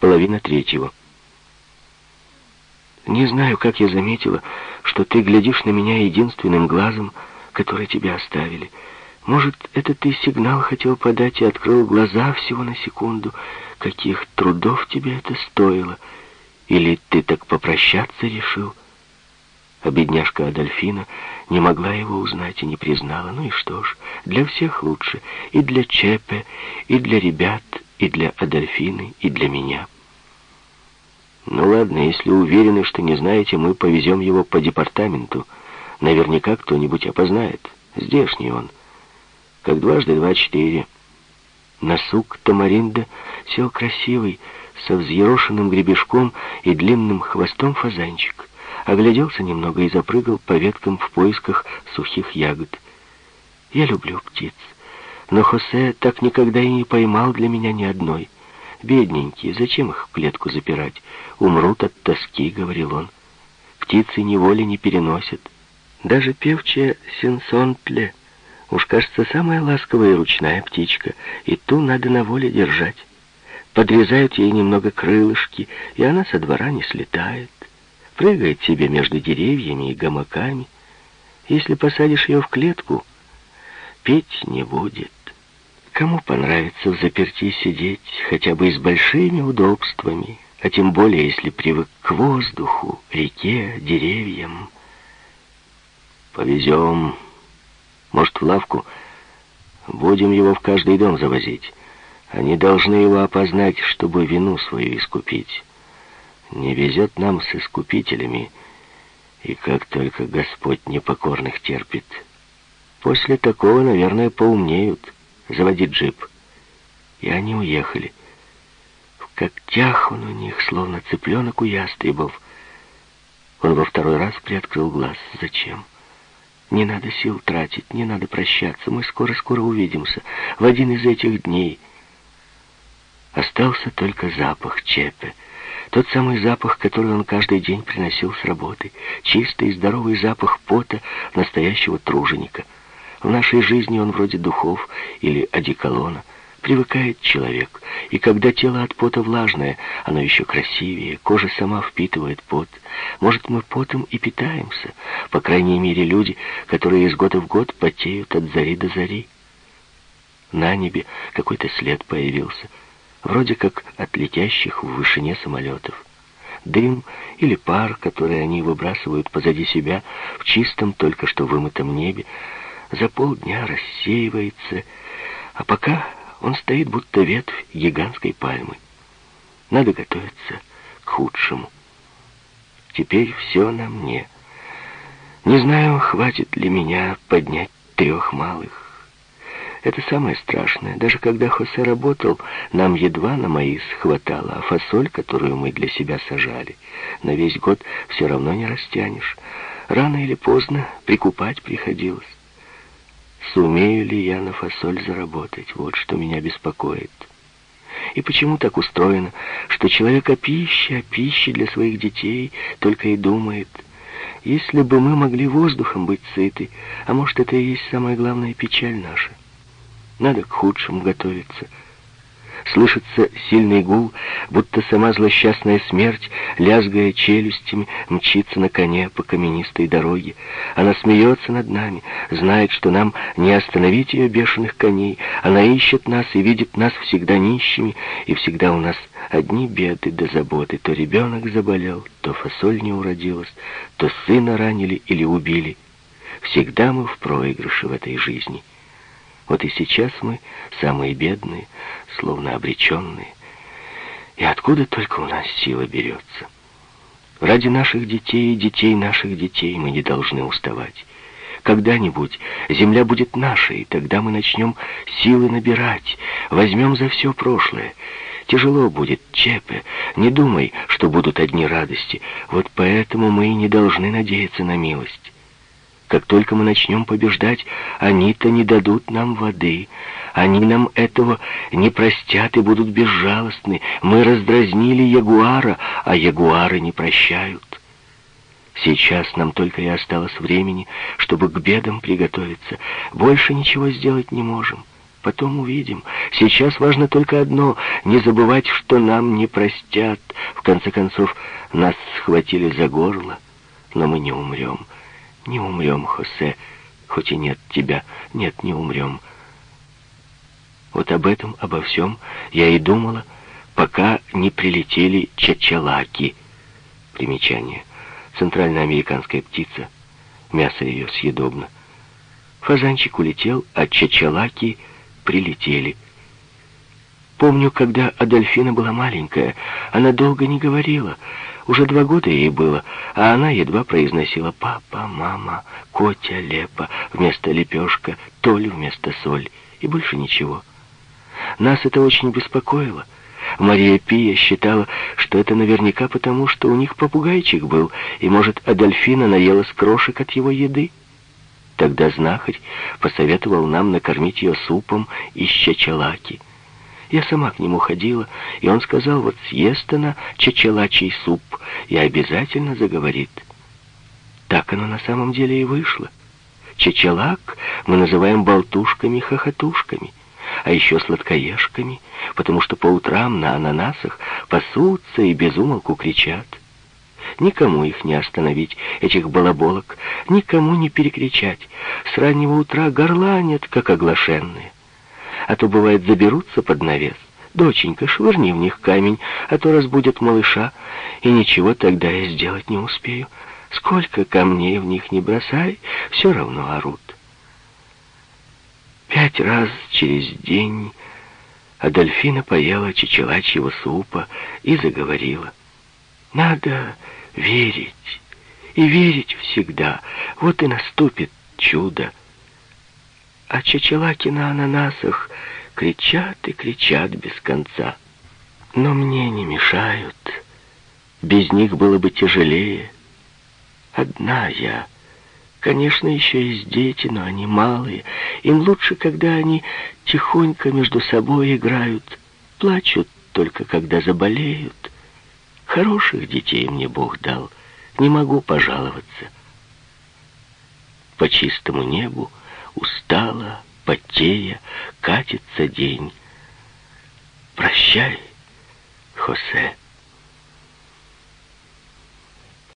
Половина третьего. Не знаю, как я заметила, что ты глядишь на меня единственным глазом, который тебя оставили. Может, это ты сигнал хотел подать и открыл глаза всего на секунду. Каких трудов тебе это стоило? Или ты так попрощаться решил? А бедняжка Адольфина не могла его узнать и не признала. Ну и что ж, для всех лучше. И для Чепе, и для ребят, и для Адольфины, и для меня. Ну ладно, если уверены, что не знаете, мы повезем его по департаменту. Наверняка кто-нибудь опознает. Здешний он. Как дважды два четыре. На сук Тамаринда сел красивый, со взъерошенным гребешком и длинным хвостом фазанчик. Огляделся немного и запрыгал по веткам в поисках сухих ягод. Я люблю птиц, но Хосе так никогда и не поймал для меня ни одной — Бедненькие, зачем их в клетку запирать? Умрут от тоски, говорил он. Птицы неволи не переносят. Даже певчая синсонтле, уж кажется, самая ласковая ручная птичка, и ту надо на воле держать. Подрезают ей немного крылышки, и она со двора не слетает. Прыгает себе между деревьями и гамаками. Если посадишь ее в клетку, петь не будет. Кому понравится в заперти сидеть, хотя бы и с большими удобствами, а тем более, если привык к воздуху, реке, деревьям? Повезем. Может, в лавку? Будем его в каждый дом завозить. Они должны его опознать, чтобы вину свою искупить. Не везет нам с искупителями, и как только Господь непокорных терпит. После такого, наверное, поумнеют заводи джип. И они уехали. В когтях он у них, словно цыпленок у ястребов. Он во второй раз приоткрыл глаз. Зачем? Не надо сил тратить, не надо прощаться. Мы скоро-скоро увидимся. В один из этих дней. Остался только запах Чепе. Тот самый запах, который он каждый день приносил с работы. Чистый, здоровый запах пота настоящего труженика — в нашей жизни он вроде духов или одеколона. Привыкает человек, и когда тело от пота влажное, оно еще красивее, кожа сама впитывает пот. Может, мы потом и питаемся, по крайней мере, люди, которые из года в год потеют от зари до зари. На небе какой-то след появился, вроде как от летящих в вышине самолетов. Дым или пар, который они выбрасывают позади себя в чистом, только что вымытом небе, за полдня рассеивается, а пока он стоит, будто ветвь гигантской пальмы. Надо готовиться к худшему. Теперь все на мне. Не знаю, хватит ли меня поднять трех малых. Это самое страшное. Даже когда Хосе работал, нам едва на маис хватало, а фасоль, которую мы для себя сажали, на весь год все равно не растянешь. Рано или поздно прикупать приходилось. Сумею ли я на фасоль заработать? Вот что меня беспокоит. И почему так устроено, что человек о пище, о пище для своих детей только и думает? Если бы мы могли воздухом быть сыты, а может, это и есть самая главная печаль наша. Надо к худшему готовиться — Слышится сильный гул, будто сама злосчастная смерть, лязгая челюстями, мчится на коне по каменистой дороге. Она смеется над нами, знает, что нам не остановить ее бешеных коней. Она ищет нас и видит нас всегда нищими, и всегда у нас одни беды да заботы. То ребенок заболел, то фасоль не уродилась, то сына ранили или убили. Всегда мы в проигрыше в этой жизни. Вот и сейчас мы самые бедные, словно обреченные. И откуда только у нас сила берется? Ради наших детей и детей наших детей мы не должны уставать. Когда-нибудь земля будет нашей, тогда мы начнем силы набирать, возьмем за все прошлое. Тяжело будет, Чепе, не думай, что будут одни радости. Вот поэтому мы и не должны надеяться на милость. Как только мы начнем побеждать, они-то не дадут нам воды. Они нам этого не простят и будут безжалостны. Мы раздразнили ягуара, а ягуары не прощают. Сейчас нам только и осталось времени, чтобы к бедам приготовиться. Больше ничего сделать не можем. Потом увидим. Сейчас важно только одно — не забывать, что нам не простят. В конце концов, нас схватили за горло, но мы не умрем. Не умрем, Хосе, хоть и нет тебя. Нет, не умрем. Вот об этом, обо всем я и думала, пока не прилетели чачалаки. Примечание. Центральноамериканская птица. Мясо ее съедобно. Фазанчик улетел, а чачалаки прилетели. Помню, когда Адольфина была маленькая, она долго не говорила. Уже два года ей было, а она едва произносила «папа», «мама», «котя», «лепа» вместо «лепешка», «толь» вместо «соль» и больше ничего. Нас это очень беспокоило. Мария Пия считала, что это наверняка потому, что у них попугайчик был, и, может, Адольфина наелась крошек от его еды. Тогда знахарь посоветовал нам накормить ее супом из чачалаки. Я сама к нему ходила, и он сказал, вот съест она чачалачий суп и обязательно заговорит. Так оно на самом деле и вышло. Чачалак мы называем болтушками-хохотушками, а еще сладкоежками, потому что по утрам на ананасах пасутся и безумолку кричат. Никому их не остановить, этих балаболок, никому не перекричать. С раннего утра горланят, как оглашенные. А то, бывает, заберутся под навес. «Доченька, швырни в них камень, а то разбудят малыша, и ничего тогда я сделать не успею. Сколько камней в них не бросай, все равно орут». Пять раз через день Адольфина поела чечелачьего супа и заговорила. «Надо верить. И верить всегда. Вот и наступит чудо. А чачелаки на ананасах кричат и кричат без конца. Но мне не мешают. Без них было бы тяжелее. Одна я. Конечно, еще есть дети, но они малые. Им лучше, когда они тихонько между собой играют. Плачут только, когда заболеют. Хороших детей мне Бог дал, не могу пожаловаться. По чистому небу устала, потея, катится день. Прощай, Хосе.